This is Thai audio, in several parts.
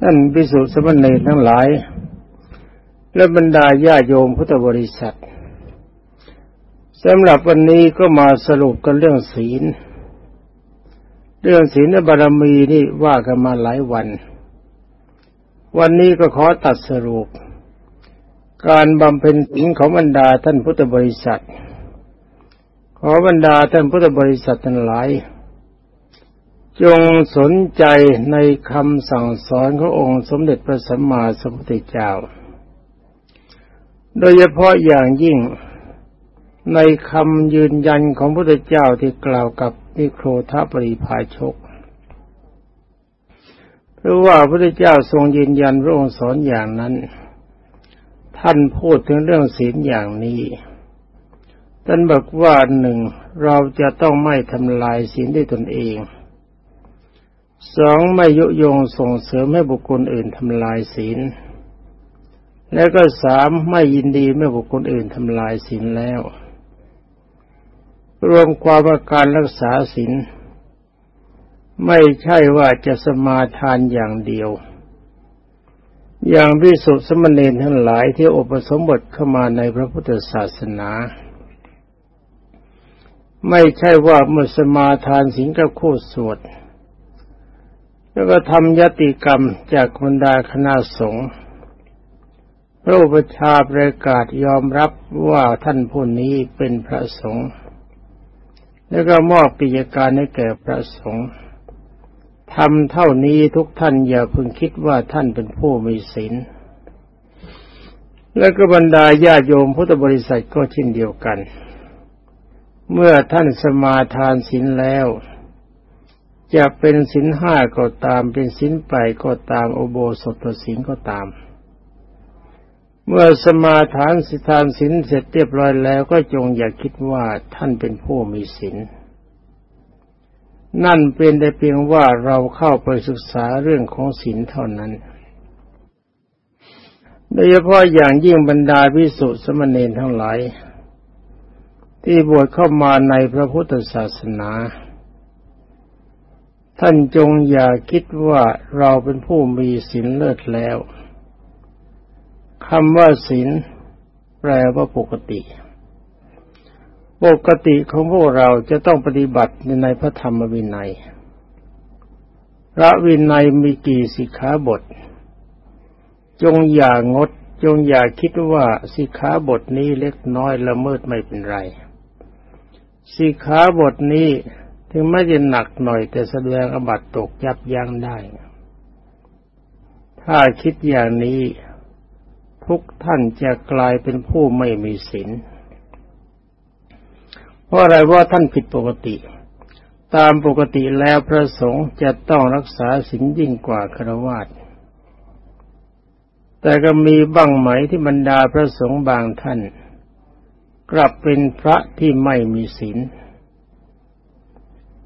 ท่านพิสุสมณีทั้งหลาย และบรรดาญาโยมพุทธบริษัทสำหรับวันนี้ก็มาสรุปกันเรื่องศีล เรื่องศีลและบารมีนี่ว่ากันมาหลายวัน วันนี้ก็ขอตัดสรุป การบำเพ็ญศีลของบรรดาท่านพุทธบริษัท ขอบรรดาท่านพุทธบริษัททั้งหลาย จงสนใจในคำสั่งสอนขององค์สมเด็จพระสัมมาสัมพุทธเจ้า โดยเฉพาะอย่างยิ่งในคำยืนยันของพระพุทธเจ้าที่กล่าวกับนิโครธาปริภาชก เพราะว่าพระพุทธเจ้าทรงยืนยันพระองค์สอนอย่างนั้น ท่านพูดถึงเรื่องศีลอย่างนี้ ท่านบอกว่าหนึ่งเราจะต้องไม่ทำลายศีลด้วยตนเอง สองไม่ยุยงส่งเสริมให้บุคคลอื่นทำลายศีล และก็สามไม่ยินดีเมื่อบุคคลอื่นทำลายศีลแล้ว รวมความว่าการรักษาศีลไม่ใช่ว่าจะสมาทานอย่างเดียว อย่างพิสุทธิสมณีทั้งหลายที่อุปสมบทเข้ามาในพระพุทธศาสนา ไม่ใช่ว่าเมื่อสมาทานศีลกับคู่สวด แล้วก็ทำยติกรรมจากบรรดาคณะสงฆ์พระอุปชาประกาศยอมรับว่าท่านผู้นี้เป็นพระสงฆ์แล้วก็มอบปิยการให้แก่พระสงฆ์ทำเท่านี้ทุกท่านอย่าพึงคิดว่าท่านเป็นผู้มีศีลและก็บรรดาญาโยมพุทธบริษัทก็เช่นเดียวกัน เมื่อท่านสมาทานศีลแล้ว จะเป็นสินห้าก็ตามเป็นสินไปก็ตามโอโบสถสินก็ตาม เมื่อสมาทานสิทานสินเสร็จเรียบร้อยแล้วก็จงอย่าคิดว่าท่านเป็นผู้มีสินนั่นเป็นแต่เพียงว่าเราเข้าไปศึกษาเรื่องของศีลเท่านั้น โดยเฉพาะอย่างยิ่งบรรดาพิสุสมณีทั้งหลาย ที่บวชเข้ามาในพระพุทธศาสนา ท่านจงอย่าคิดว่าเราเป็นผู้มีศีลเลิศแล้วคำว่าศีลแปลว่าปกติ ปกติของพวกเราจะต้องปฏิบัติในพระธรรมวินัย พระวินัยมีกี่สิกขาบท จงอย่างด จงอย่าคิดว่าสิกขาบทนี้เล็กน้อยละเมิดไม่เป็นไร สิกขาบทนี้ ถึงไม่จะหนักหน่อยแต่แสดงอบัตตกยับยั้งได้ ถ้าคิดอย่างนี้ทุกท่านจะกลายเป็นผู้ไม่มีศีล เพราะอะไรว่าท่านผิดปกติ ตามปกติแล้วพระสงฆ์จะต้องรักษาศีลยิ่งกว่าครวญแต่ก็มีบ้างไหมที่บรรดาพระสงฆ์บางท่าน กลับเป็นพระที่ไม่มีศีล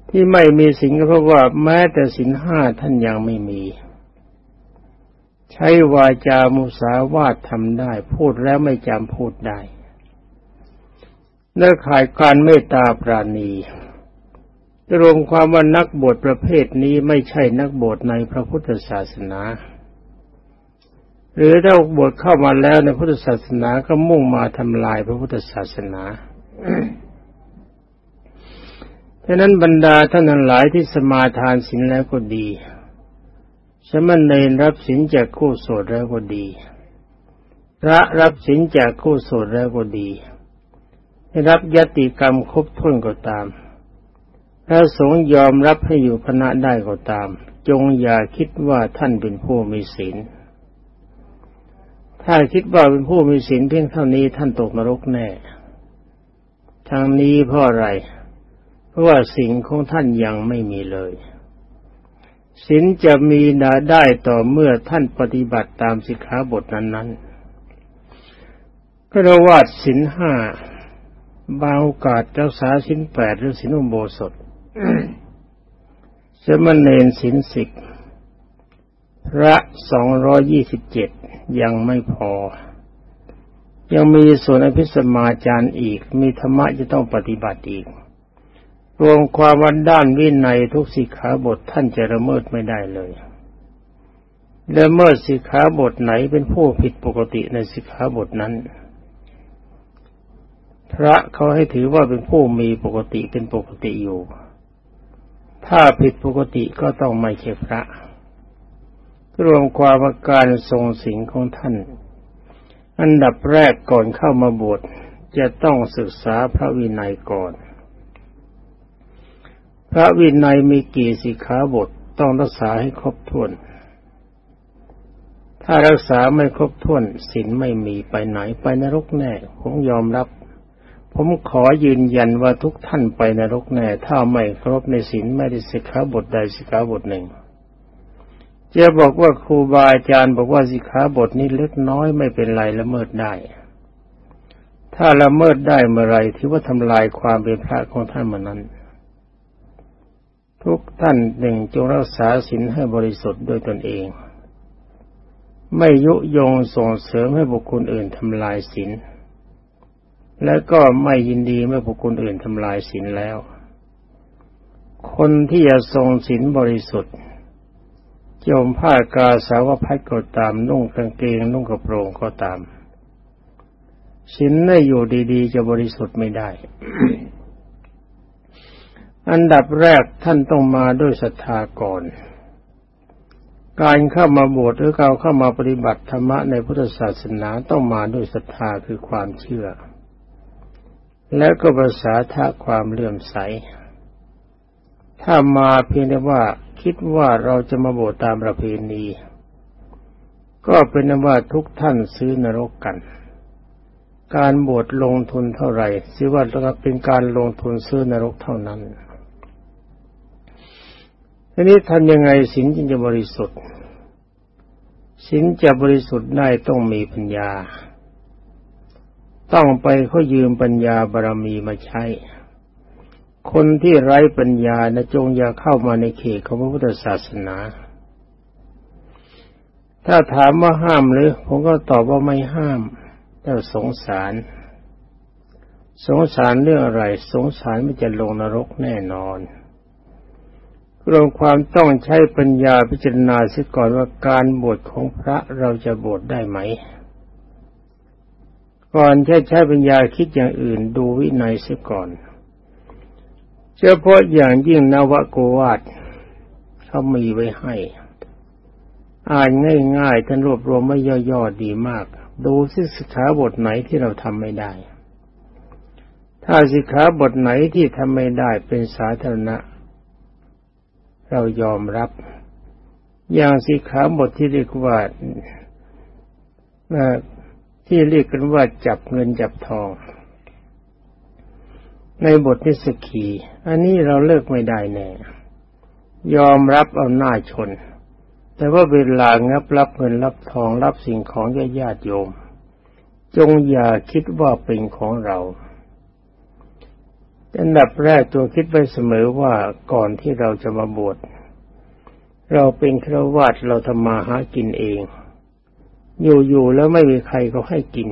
ที่ไม่มีสินก็เพราะว่าแม้แต่สินห้าท่านยังไม่มี ใช้วาจามุสาวาททำได้ พูดแล้วไม่จำพูดได้และขายการเมตตาปราณีรวมความว่านักบวชประเภทนี้ไม่ใช่นักบวชในพระพุทธศาสนา หรือถ้าบวชเข้ามาแล้วในพุทธศาสนาก็มุ่งมาทำลายพระพุทธศาสนา ฉะนั้นบรรดาท่านทั้งหลายที่สมาทานศีลแล้วก็ดีสมณเณรรับศีลจากคู่โสดแล้วก็ดี พระรับศีลจากคู่โสดแล้วก็ดีให้รับยติกรรมครบถ้วนก็ตามพระสงฆ์ยอมรับให้อยู่คณะได้ก็ตาม จงอย่าคิดว่าท่านเป็นผู้มีศีล ถ้าคิดว่าเป็นผู้มีศีลเพียงเท่านี้ท่านตกนรกแน่ ทางนี้เพราะอะไร เพราะว่าสิ่งของท่านยังไม่มีเลยศีลจะมีนาได้ต่อเมื่อท่านปฏิบัติตามสิกขาบทนั้นๆก็ระวาดศีลห้าบางโอกาสรักษาศีลแปดหรือศีลอุโบสถสมณเณรศีลสิบพระสองร้อยี่สิบเจ็ดยังไม่พอ ยังมีส่วนอภิสมาจารย์อีก มีธรรมะจะต้องปฏิบัติอีก รวมความวันด้านวินัยทุกสิกขาบทท่านจะละเมิดไม่ได้เลยละเมื่อสิกขาบทไหนเป็นผู้ผิดปกติในสิกขาบทนั้น พระเขาให้ถือว่าเป็นผู้มีปกติเป็นปกติอยู่ ถ้าผิดปกติก็ต้องไม่ใช่พระ รวมความาการทรงสิงของท่าน อันดับแรกก่อนเข้ามาบวชจะต้องศึกษาพระวินัยก่อน พระวินัยมีกี่สิกขาบทต้องรักษาให้ครบถ้วน ถ้ารักษาไม่ครบถ้วนศีลไม่มีไปไหนไปนรกแน่ ผมยอมรับ ผมขอยืนยันว่าทุกท่านไปนรกแน่ ถ้าไม่ครบในศีลไม่ได้สิกขาบทใดสิกขาบทหนึ่งจะบอกว่าครูบาอาจารย์บอกว่าสิกขาบทนี้เล็กน้อยไม่เป็นไรละเมิดได้ ถ้าละเมิดได้เมื่อไรที่ว่าทำลายความเป็นพระของท่านเมานั้น ทุกท่านหนึ่งจงรักษาศีลให้บริสุทธิ์ด้วยตนเอง ไม่ยุยงส่งเสริมให้บุคคลอื่นทำลายศีลและก็ไม่ยินดีเมื่อบุคคลอื่นทำลายศีลแล้ว คนที่จะทรงศีลบริสุทธิ์จมผ้ากาสาวพัดก็ตามนุ่งกางเกงนุ่งกระโปรงก็ตามศีลไม่อยู่ดีๆ จะบริสุทธิ์ไม่ได้ อันดับแรกท่านต้องมาด้วยศรัทธาก่อน การเข้ามาบวชหรือการเข้ามาปฏิบัติธรรมะในพุทธศาสนาต้องมาด้วยศรัทธาคือความเชื่อ และก็ภาษาทะความเลื่อมใส ถ้ามาเพียงแต่ว่าคิดว่าเราจะมาบวชตามประเพณี ก็เป็นว่าทุกท่านซื้อนรกกัน การบวชลงทุนเท่าไหร่สิว่าเป็นการลงทุนซื้อนรกเท่านั้น ทีนี้ทำยังไงสินจึงจะบริสุทธิ์สินจะบริสุทธิ์ได้ต้องมีปัญญา ต้องไปเขายืมปัญญาบารมีมาใช้ คนที่ไร้ปัญญานะจงอย่าเข้ามาในเขตของพระพุทธศาสนา ถ้าถามว่าห้ามหรือ ผมก็ตอบว่าไม่ห้าม แต่สงสาร สงสารเรื่องอะไร สงสารไม่จะลงนรกแน่นอน รวมความต้องใช้ปัญญาพิจารณาเสียก่อนว่าการบวชของพระเราจะบวชได้ไหม ก่อนจะใช้ปัญญาคิดอย่างอื่นดูวินัยเสียก่อนเฉพาะอย่างยิ่งนวโกวาทเขามีไว้ให้ อ่านง่ายๆท่านรวบรวมไม่ย่อๆดีมาก ดูสิสิขาบทไหนที่เราทำไม่ได้ ถ้าสิขาบทไหนที่ทำไม่ได้เป็นสาธารณะ เรายอมรับ อย่างสิขาบทที่เรียกว่าที่เรียกกันว่าจับเงินจับทอง ในบทนิสกีอันนี้เราเลิกไม่ได้แน่ ยอมรับเอาหน้าชน แต่ว่าเวลางับรับเงินรับทองรับสิ่งของญาติโยม จงอย่าคิดว่าเป็นของเรา อันดับแรกตัวคิดไว้เสมอว่าก่อนที่เราจะมาบวชเราเป็นครวาดเราทำมาหากินเอง อยู่ๆแล้วไม่มีใครเขาให้กิน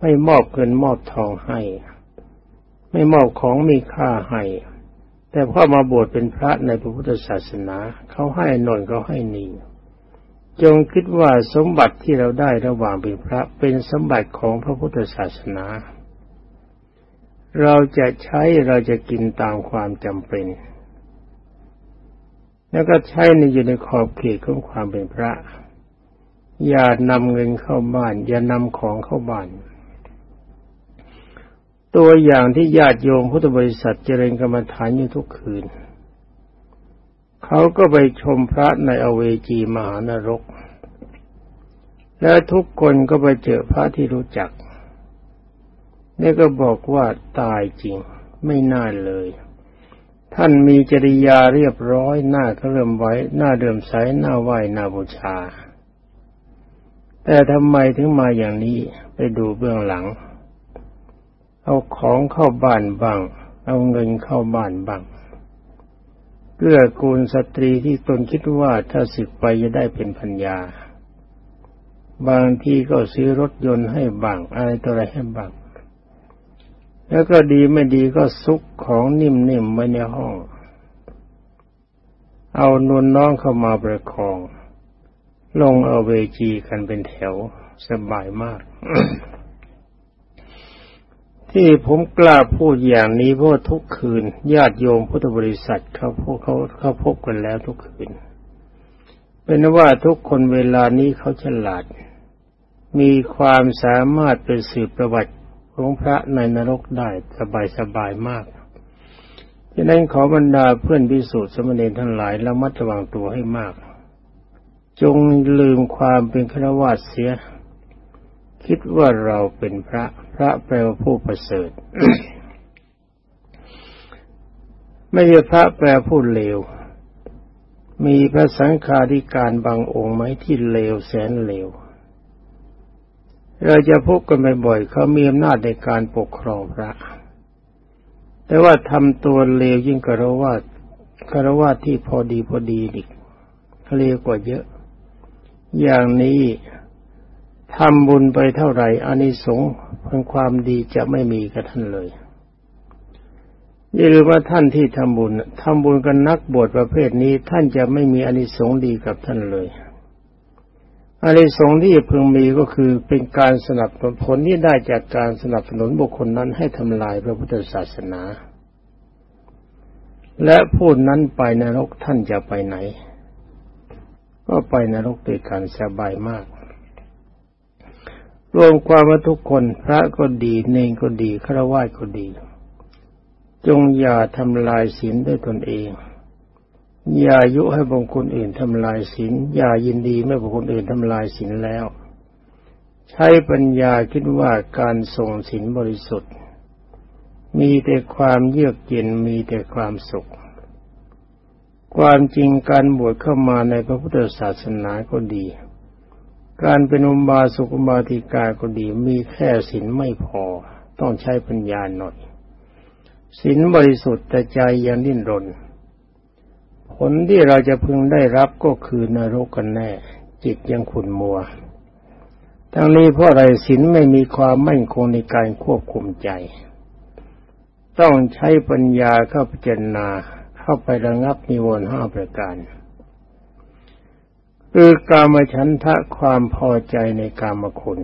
ไม่มอบเงินมอบทองให้ ไม่มอบของมีค่าให้ แต่พอมาบวชเป็นพระในพระพุทธศาสนาเขาให้นอนเขาให้นี่ จงคิดว่าสมบัติที่เราได้ระหว่างเป็นพระเป็นสมบัติของพระพุทธศาสนา เราจะใช้เราจะกินตามความจำเป็น แล้วก็ใช้ในอยู่ในขอบเขตของความเป็นพระ อย่านำเงินเข้าบ้าน อย่านำของเข้าบ้าน ตัวอย่างที่ญาติโยมพุทธบริษัทเจริญกรรมฐานอยู่ทุกคืน เขาก็ไปชมพระในอเวจีมหานรก และทุกคนก็ไปเจอพระที่รู้จัก นี่ก็บอกว่าตายจริง ไม่น่าเลย ท่านมีจริยาเรียบร้อยหน้าเคลื่อนไว้หน้าเดิมใสหน้าไหวหน้าบูชา แต่ทำไมถึงมาอย่างนี้ไปดูเบื้องหลัง เอาของเข้าบ้านบ้าง เอาเงินเข้าบ้านบ้างเกื้อกูลสตรีที่ตนคิดว่าถ้าสึกไปจะได้เป็นพัญญา บางทีก็ซื้อรถยนต์ให้บ้างอะไรตัวอะไรให้บ้าง แล้วก็ดีไม่ดีก็ซุกของนิ่มๆไว้ในห้อง เอานวลน้องเข้ามาประคอง ลงเอาเวจีกันเป็นแถวสบายมาก ที่ผมกล้าพูดอย่างนี้เพราะทุกคืน ญาติโยมพุทธบริษัทเขาพวกเขาเขาพบกันแล้วทุกคืน เป็นว่าทุกคนเวลานี้เขาฉลาด มีความสามารถไปสืบประวัติ ของพระในนรกได้สบายสบายมากฉะนั้นขอบรรดาเพื่อนพิสูจน์สมณีทั้งหลายระมัดระวังตัวให้มาก จงลืมความเป็นฆราวาสเสีย คิดว่าเราเป็นพระ พระแปลว่าผู้ประเสริฐ ไม่ใช่พระแปลผู้เลว มีพระสังฆาธิการบางองค์ไหมที่เลวแสนเลว เราจะพบกันบ่อยๆเขามีอำนาจในการปกครองพระ แต่ว่าทำตัวเลวยิ่งกระวาดคารวาที่พอดีพอดีอีกเลวกว่าเยอะ อย่างนี้ทำบุญไปเท่าไหร่อานิสงส์เพื่อความดีจะไม่มีกับท่านเลยอย่าลืมว่าท่านที่ทำบุญทำบุญกันนักบวชประเภทนี้ ท่านจะไม่มีอานิสงส์ดีกับท่านเลย อานิสงส์ที่พึงมีก็คือเป็นการสนับสนุนผลที่ได้จากการสนับสนุนบุคคลนั้นให้ทำลายพระพุทธศาสนา และพูดนั้นไปนรกท่านจะไปไหน ก็ไปนรกด้วยการสบายมาก รวมความว่าทุกคนพระก็ดีเนงก็ดีฆราวาสก็ดี จงอย่าทำลายศีลด้วยตนเอง อย่ายุให้บุคคลอื่นทำลายศีลอย่ายินดีเมื่อบุคคลอื่นทำลายศีลแล้ว ใช้ปัญญาคิดว่าการส่งศีลบริสุทธิ์ มีแต่ความเยือกเย็นมีแต่ความสุข ความจริงการบวชเข้ามาในพระพุทธศาสนาก็ดี การเป็นอุบาสกอุบาติกาก็ดีมีแค่ศีลไม่พอ ต้องใช้ปัญญาหน่อยศีลบริสุทธิ์แต่ใจยังดิ้นรน ลที่เราจะพึงได้รับก็คือนรกกันแน่ จิตยังขุ่นมัว ทั้งนี้เพราะอะไรศีลไม่มีความมั่นคงในการควบคุมใจ ต้องใช้ปัญญาเข้าพิจารณาเข้าไประงับมีวนห้าประการ คือกามฉันทะความพอใจในกามคุณ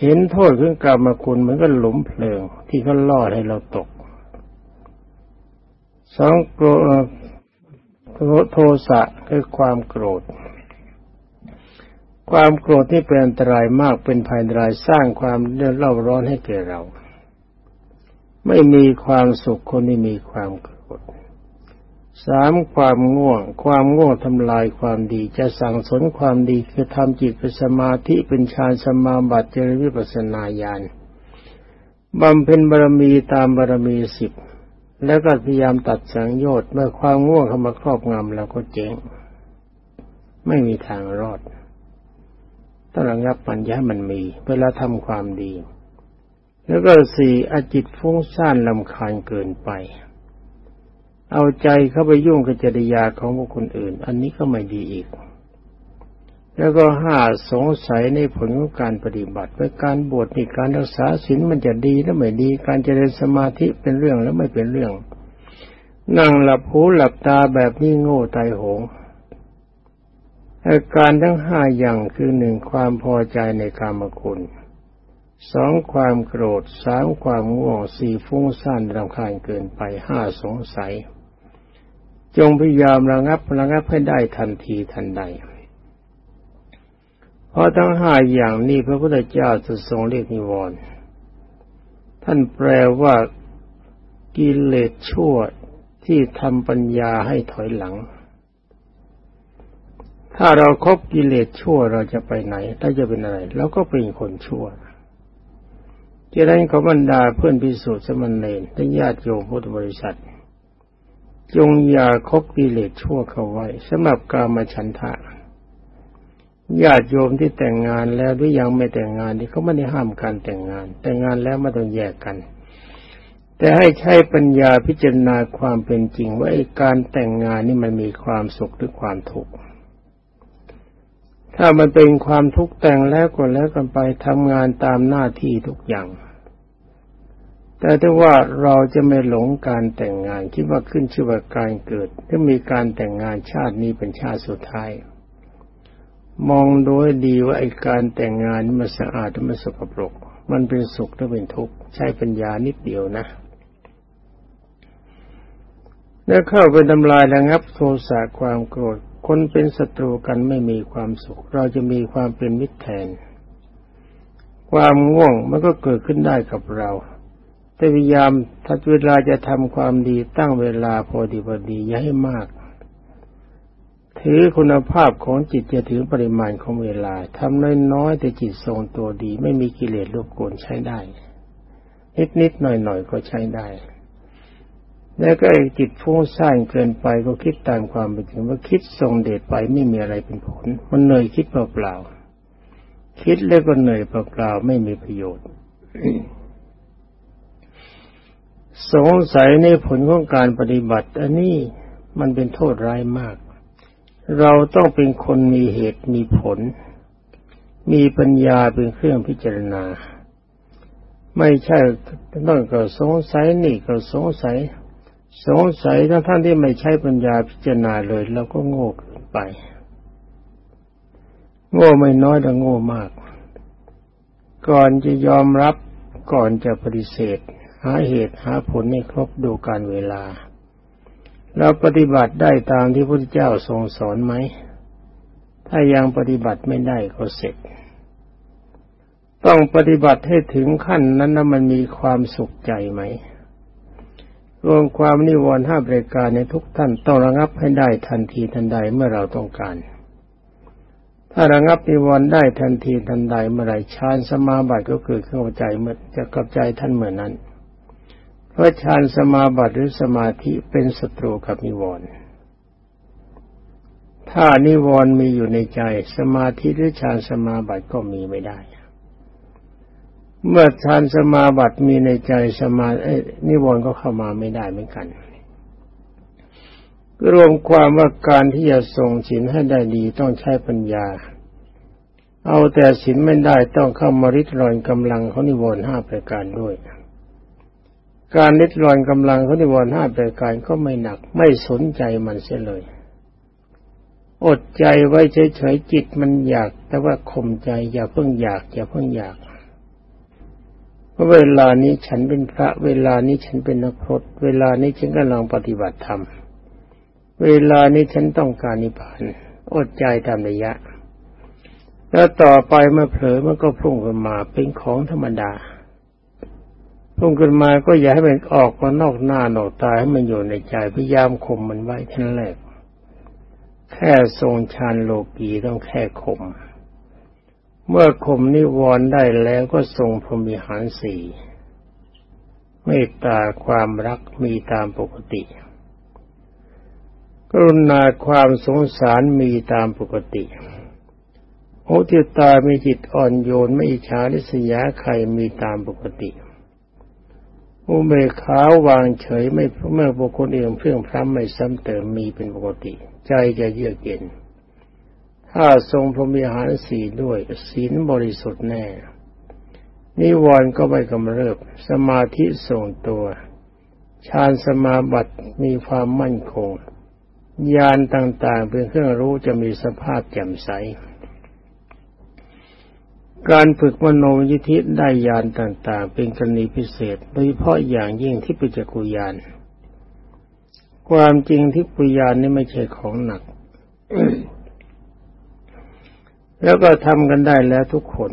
เห็นโทษของกามคุณเหมือนกับหลุมเพลิงที่เขาล่อให้เราตกสองโกร โทสะคือความโกรธ ความโกรธที่เป็นอันตรายมากเป็นภัยอันตรายสร้างความเดือดร้อนให้แก่เรา ไม่มีความสุขคนที่มีความโกรธสามความง่วง ความง่วงทำลายความดี จะสั่งสนความดีคือทำจิตเป็นสมาธิเป็นฌานสมาบัติเจริญวิปัสสนาญาณบำเพ็ญบารมีตามบารมีสิบ แล้วก็พยายามตัดสังโยชน์เมื่อความง่วงเข้ามาครอบงำเราก็เจ๊ง ไม่มีทางรอดต้องระงับมันย้มันมีเวลาทำความดี แล้วก็สี่อจิตฟุ้งซ่านลำคาญเกินไป เอาใจเข้าไปยุ่งกับจริยาของบุคคลอื่น อันนี้ก็ไม่ดีอีก แล้วก็ห้าสงสัยในผลของการปฏิบัติว่าการบวชในการรักษาศีลมันจะดีหรือไม่ดี การเจริญสมาธิเป็นเรื่องแล้วไม่เป็นเรื่อง นั่งหลับหูหลับตาแบบนี้โง่ตายโหงอาการทั้งห้าอย่างคือหนึ่งความพอใจในกามคุณสองความโกรธสามความง่วงสี่ฟุ้งซ่านรำคาญเกินไปห้าสงสัย จงพยายามระงับระงับให้ได้ทันทีทันใด เพราะทั้งห้าอย่างนี้พระพุทธเจ้าจะทรงเรียกนิวรณ์ท่านแปลว่ากิเลสชั่วที่ทำปัญญาให้ถอยหลัง ถ้าเราครบกิเลสชั่วเราจะไปไหน ถ้าจะเป็นอะไรเราก็เป็นคนชั่วจะนั้นขอบรรดาเพื่อนพิสูจน์สมณเณรและญาติโยมพุทธบริษัท จงอย่าคบกิเลสชั่วเข้าไว้สำหรับกามฉันทะ ญาติโยมที่แต่งงานแล้วหรือยังไม่แต่งงานที่เขาไม่ได้ห้ามการแต่งงาน แต่งงานแล้วไม่ต้องแยกกัน แต่ให้ใช้ปัญญาพิจารณาความเป็นจริงว่าการแต่งงานนี่มันมีความสุขหรือความทุกข์ถ้ามันเป็นความทุกข์แต่งแล้วก็แล้วกันไปทำงานตามหน้าที่ทุกอย่าง แต่ถ้าว่าเราจะไม่หลงการแต่งงานคิดว่าขึ้นชื่อว่าการเกิดถ้ามีการแต่งงานชาตินี้เป็นชาติสุดท้าย มองโดูให้ดีว่าไอการแต่งงานมันสะอาดหรือมันสกปรก มันเป็นสุขหรือเป็นทุกข์ใช้ปัญญานิดเดียวนะ แล้วเข้าไปทำลายระงับโทสะความโกรธ คนเป็นศัตรูกันไม่มีความสุข เราจะมีความเป็นมิตรแทน ความง่วงมันก็เกิดขึ้นได้กับเรา แต่พยายามทัดเวลาจะทำความดีตั้งเวลาพอดีพอดีอย่าให้มาก ถือคุณภาพของจิตจะถือปริมาณของเวลาทำน้อยๆแต่จิตทรงตัวดี ไม่มีกิเลสรบกวนใช้ได้ นิดๆหน่อยๆก็ใช้ได้แล้วก็จิตฟุ้งซ่านเกินไปก็คิดตามความเป็นจริงว่าคิดทรงเดชไปไม่มีอะไรเป็นผล มันเหนื่อยคิดเปล่าๆคิดแล้วก็เหนื่อยเปล่าๆไม่มีประโยชน์สงสัยในผลของการปฏิบัติ อันนี้มันเป็นโทษร้ายมาก เราต้องเป็นคนมีเหตุมีผล มีปัญญาเป็นเครื่องพิจารณา ไม่ใช่ต้องก็สงสัยนี่ก็สงสัย สงสัยทั้งท่านที่ไม่ใช้ปัญญาพิจารณาเลยเราก็โง่เกินไป โง่ไม่น้อยแต่โง่มาก ก่อนจะยอมรับก่อนจะปฏิเสธ หาเหตุหาผลให้ครบดูการเวลา เราปฏิบัติได้ตามที่พระพุทธเจ้าทรงสอนไหม ถ้ายังปฏิบัติไม่ได้ก็เสร็จ ต้องปฏิบัติให้ถึงขั้นนั้นนะมันมีความสุขใจไหม รวมความนิวรณ์ห้าประการในทุกท่านต้องระงับให้ได้ทันทีทันใดเมื่อเราต้องการ ถ้าระงับนิวรณ์ได้ทันทีทันใดเมื่อไรฌานสมาบัติก็เกิดขึ้นกับใจเมื่อจะกับใจท่านเหมือนนั้น เพราะฌานสมาบัติหรือสมาธิเป็นศัตรูกับนิวรณ์ถ้านิวรณ์มีอยู่ในใจ สมาธิหรือฌานสมาบัติก็มีไม่ได้ เมื่อฌานสมาบัติมีในใจสมานิวรณ์ก็เข้ามาไม่ได้เหมือนกันรวมความว่าการที่จะทรงศีลให้ได้ดีต้องใช้ปัญญา เอาแต่ศีลไม่ได้ต้องเข้ามาริดรอนกำลังของนิวรณ์ห้าประการด้วย การลิดรอนกำลังเขาในวันห้าประการก็ไม่หนัก ไม่สนใจมันเสียเลย อดใจไว้เฉยๆจิตมันอยาก แต่ว่าข่มใจอย่าเพิ่งอยาก อย่าเพิ่งอยากเพราะเวลานี้ฉันเป็นพระ เวลานี้ฉันเป็นนักพรตเวลานี้ฉันกำลังปฏิบัติธรรมเวลานี้ฉันต้องการนิพพานอดใจตามระยะ แล้วต่อไปเมื่อเผลอมันก็พุ่งขึ้นมาเป็นของธรรมดา พุ่งขึ้นมาก็อย่าให้มันออกมานอกหน้านอกตาให้มันอยู่ในใจพยายามข่มมันไว้ท่านแรกแค่ทรงฌานโลกีต้องแค่ข่มเมื่อข่มนิวรณ์ได้แล้วก็ทรงพรหมิหารสี่เมตตาความรักมีตามปกติ กรุณาความสงสารมีตามปกติโอติตามีจิตอ่อนโยนไม่อิจฉาริษยาใครมีตามปกติ อุเบกขาวางเฉยไม่เมื่อบุคคลเองเพื่องพร้ำไม่ซ้ำเติมมีเป็นปกติ ใจจะเยือกเย็น ถ้าทรงพรหมิหารสีด้วยศีลบริสุทธิ์แน่ นิวรณ์ก็ไม่กำเริบ สมาธิทรงตัวฌานสมาบัติมีความมั่นคงญาณต่างๆเป็นเครื่องรู้จะมีสภาพแจ่มใส การฝึกมโนยิธิได้ยานต่าง ๆ เป็นกรณีพิเศษ โดยเฉพาะอย่างยิ่งที่ปิจกุยานความจริงที่ปุยานนี่ไม่ใช่ของหนัก แล้วก็ทำกันได้แล้วทุกคน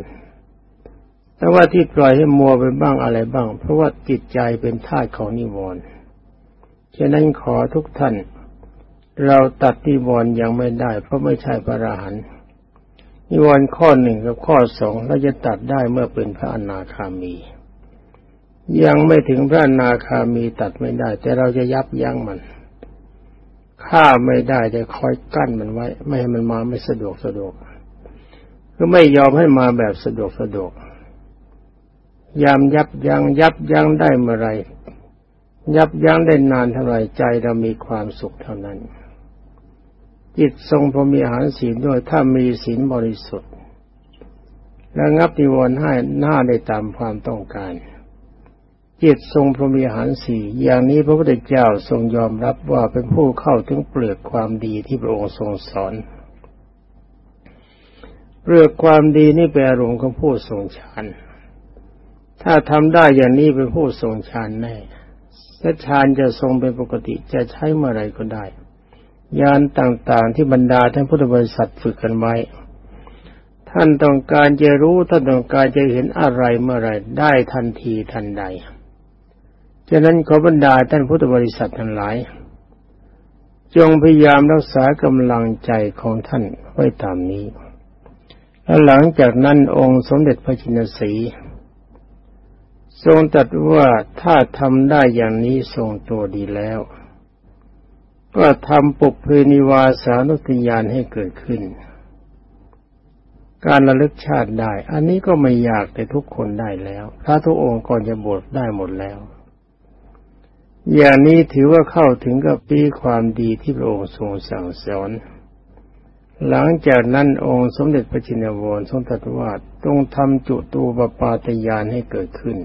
แต่ว่าที่ปล่อยให้มัวไปบ้างอะไรบ้าง เพราะว่าจิตใจเป็นธาตุของนิวรณ์ฉะนั้นขอทุกท่าน เราตัดนิวรณ์ยังไม่ได้ เพราะไม่ใช่พระอรหันต์ นิวรณ์ข้อหนึ่งกับข้อสองเราจะตัดได้เมื่อเป็นพระอนาคามี ยังไม่ถึงพระอนาคามีตัดไม่ได้ แต่เราจะยับยั้งมันฆ่าไม่ได้แต่คอยกั้นมันไว้ ไม่ให้มันมาไม่สะดวกสะดวกก็ไม่ยอมให้มาแบบสะดวกสะดวกยามยับยัง้งยับยั้งได้เมื่อไร ยับยั้งได้นานเท่าไรใจเรามีความสุขเท่านั้น จิตทรงพรมีอาหารศีลด้วยถ้ามีศีลบริสุทธิ์และงับนิวรณ์ให้หน้าได้ตามความต้องการจิตทรงพรมีอาหารสี่อย่างนี้พระพุทธเจ้าทรงยอมรับว่าเป็นผู้เข้าถึงเปลือกความดีที่พระองค์ทรงสอนเรื่องความดีนี่เป็นอารมณ์ของผู้ทรงฌานถ้าทำได้อย่างนี้เป็นผู้ทรงฌานแน่และฌานจะทรงเป็นปกติจะใช้เมื่อไรก็ได้ ยานต่างๆ ที่บรรดาท่านพุทธบริษัทฝึกกันไว้ ท่านต้องการจะรู้ท่านต้องการจะเห็นอะไรเมื่อไรได้ทันทีทันใดฉะนั้นขอบรรดาท่านพุทธบริษัททั้งหลาย จงพยายามรักษากำลังใจของท่านไว้ตามนี้ และหลังจากนั้นองค์สมเด็จพระจินสีทรงตรัสว่าถ้าทำได้อย่างนี้ทรงตัวดีแล้ว ก็ทำปุเพนิวาสานุติยานให้เกิดขึ้น การระลึกชาติได้ อันนี้ก็ไม่ยากแต่ทุกคนได้แล้วพระทุกองค์ก่อนจะบวชได้หมดแล้ว อย่างนี้ถือว่าเข้าถึงกับปีความดีที่พระองค์ทรงสั่งสอน หลังจากนั้นองค์สมเด็จพระจินวรทรงตรัสว่าต้องทำจุตูปปาตยานให้เกิดขึ้น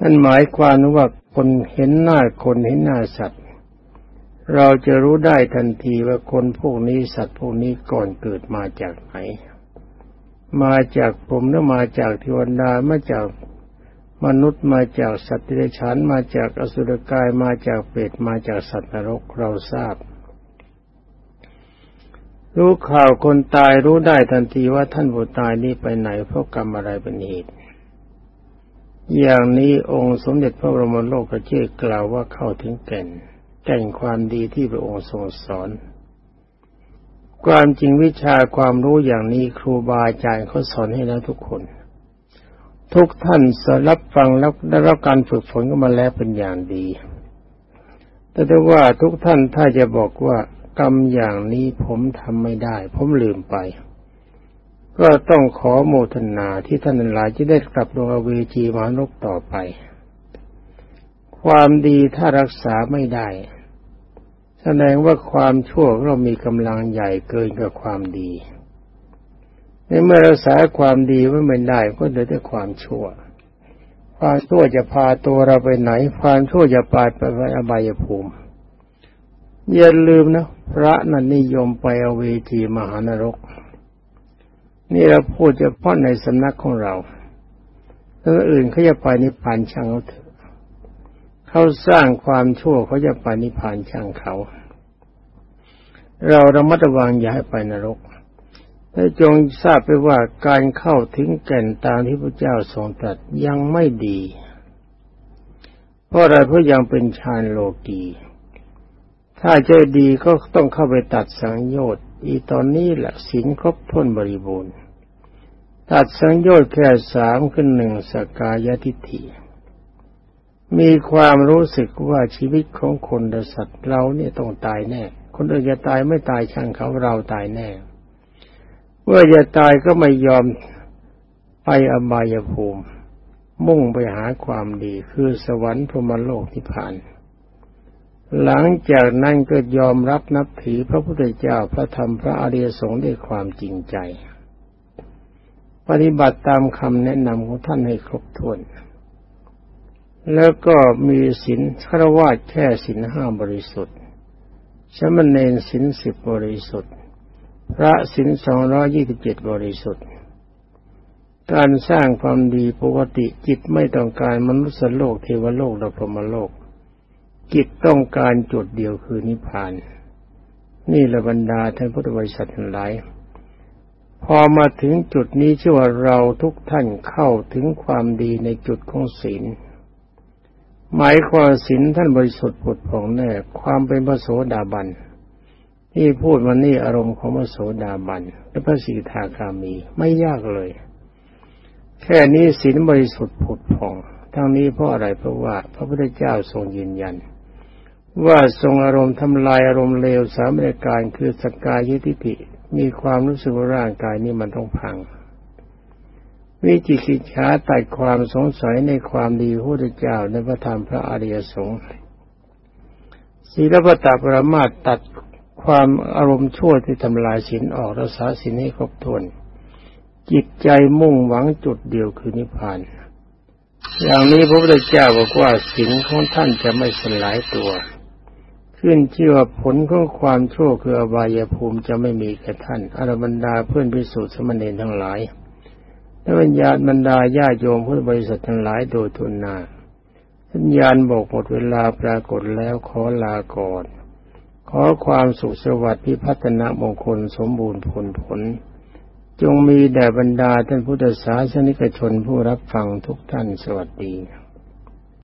นั่นหมายความว่าคนเห็นหน้าคนเห็นหน้าสัตว์ เราจะรู้ได้ทันทีว่าคนพวกนี้สัตว์พวกนี้ก่อนเกิดมาจากไหน มาจากผมหรือมาจากเทวดามาจากมนุษย์มาจากสัตว์เดรัจฉานมาจากอสุรกายมาจากเปรตมาจากสัตว์นรกเราทราบ รู้ข่าวคนตายรู้ได้ทันทีว่าท่านผู้ตายนี้ไปไหนเพราะกรรมอะไรเป็นเหตุอย่างนี้องค์สมเด็จพระบรมโลกเจ้ากล่าวว่าเข้าถึงแก่น แก่นความดีที่พระองค์ทรงสอน ความจริงวิชาความรู้อย่างนี้ครูบาอาจารย์เขาสอนให้แล้วทุกคน ทุกท่านสรับฟังแล้วได้รับการฝึกฝนก็มาแล้วเป็นอย่างดี แต่ถ้าว่าทุกท่านถ้าจะบอกว่ากรรมอย่างนี้ผมทำไม่ได้ ผมลืมไป ก็ต้องขอโมทนาที่ท่านหลายจะได้กลับลงอเวจีมานกต่อไปความดีถ้ารักษาไม่ได้ ดงว่าความชั่วเรามีกำลังใหญ่เกินกับความดีในเมื่อรักษาความดีไว้ไม่ได้ก็เหลือแต่ความชั่ว ความชั่วจะพาตัวเราไปไหน ความชั่วจะปาไปไปอบายภูมิอย่าลืมนะพระนันนิยมไปอเวจีมหานรก นี่เราพูดเฉพาะในสำนักของเราแล้วอื่นเขาจะไปนิพพานช่างเขาเถอะเขาสร้างความชั่วเขาจะไปนิพพานช่างเขา เราระมัดระวังอย่าให้ไปนรกแต่จงทราบไปว่าการเข้าถึงแก่นตามที่พระเจ้าทรงตรัสยังไม่ดี เพราะอะไรเพราะยังเป็นฌานโลกีถ้าจะดีก็ต้องเข้าไปตัดสังโยชน์อีตอนนี้แหละสินครบถ้วนบริบูรณ์ ตัดสังโยชน์แค่สามขึ้นหนึ่งสกายทิฏฐิมีความรู้สึกว่าชีวิตของคนและสัตว์เราเนี่ยต้องตายแน่ คนอื่นจะตายไม่ตายช่างเขาเราตายแน่เมื่อจะตายก็ไม่ยอมไปอบายภูมิ มุ่งไปหาความดีคือสวรรค์พรหมโลกที่ผ่าน หลังจากนั้นก็ยอมรับนับถือพระพุทธเจ้าพระธรรมพระอริยสงฆ์ด้วยความจริงใจ ปฏิบัติตามคำแนะนำของท่านให้ครบถ้วน แล้วก็มีศีลฆราวาสแค่ศีลห้าบริสุทธิ์ ชมณเณรศีลสิบบริสุทธิ์ พระศีลสองร้อยี่สิบเจ็ดบริสุทธิ์ การสร้างความดีปกติจิตไม่ต้องการมนุษย์โลกเทวโลกและพรหมโลก จิตต้องการจุดเดียวคือนิพพาน นี่ละบรรดาท่านพุทธบริษัททั้งหลายพอมาถึงจุดนี้ชื่อว่าเราทุกท่านเข้าถึงความดีในจุดของศีล หมายความศีลท่านบริสุทธิ์ผุดผ่องแน่ความเป็นพระโสดาบันที่พูดมานี่อารมณ์ของพระโสดาบันและพระสีทาคามีไม่ยากเลย แค่นี้ศีลบริสุทธิ์ผุดผ่อง ทั้งนี้เพราะอะไรเพราะว่า พระพุทธเจ้าทรงยืนยัน ว่าทรงอารมณ์ทำลายอารมณ์เลวสามรายการคือสกายยิทิฏฐิมีความรู้สึกว่าร่างกายนี้มันต้องพัง วิจิกิจฉาตัดความสงสัยในความดีพระเจ้าในพระธรรมพระอริยสงฆ์ศีลปตาปรมาตตัดความอารมณ์ชั่วที่ทำลายศีลออกรักษาศีลให้ครบถ้วน จิตใจมุ่งหวังจุดเดียวคือนิพพาน อย่างนี้พระพุทธเจ้าบอกว่าศีลของท่านจะไม่สลายตัว ขึ้นชื่อว่าผลของความชั่วคืออบายภูมิจะไม่มีแก่ท่านอรบรรดาเพื่อนพิสูจน์สมณเณรทั้งหลาย และวิญญาบรรดาญาโยมพุทธบริษัททั้งหลายโดยทุนนาสัญญาณบอกหมดเวลาปรากฏแล้วขอลาก่อน ขอความสุขสวัสดิ์พิพัฒนมงคลสมบูรณ์ผลผล จงมีแด่บรรดาท่านพุทธศาสนิกชนผู้รับฟังทุกท่านสวัสดี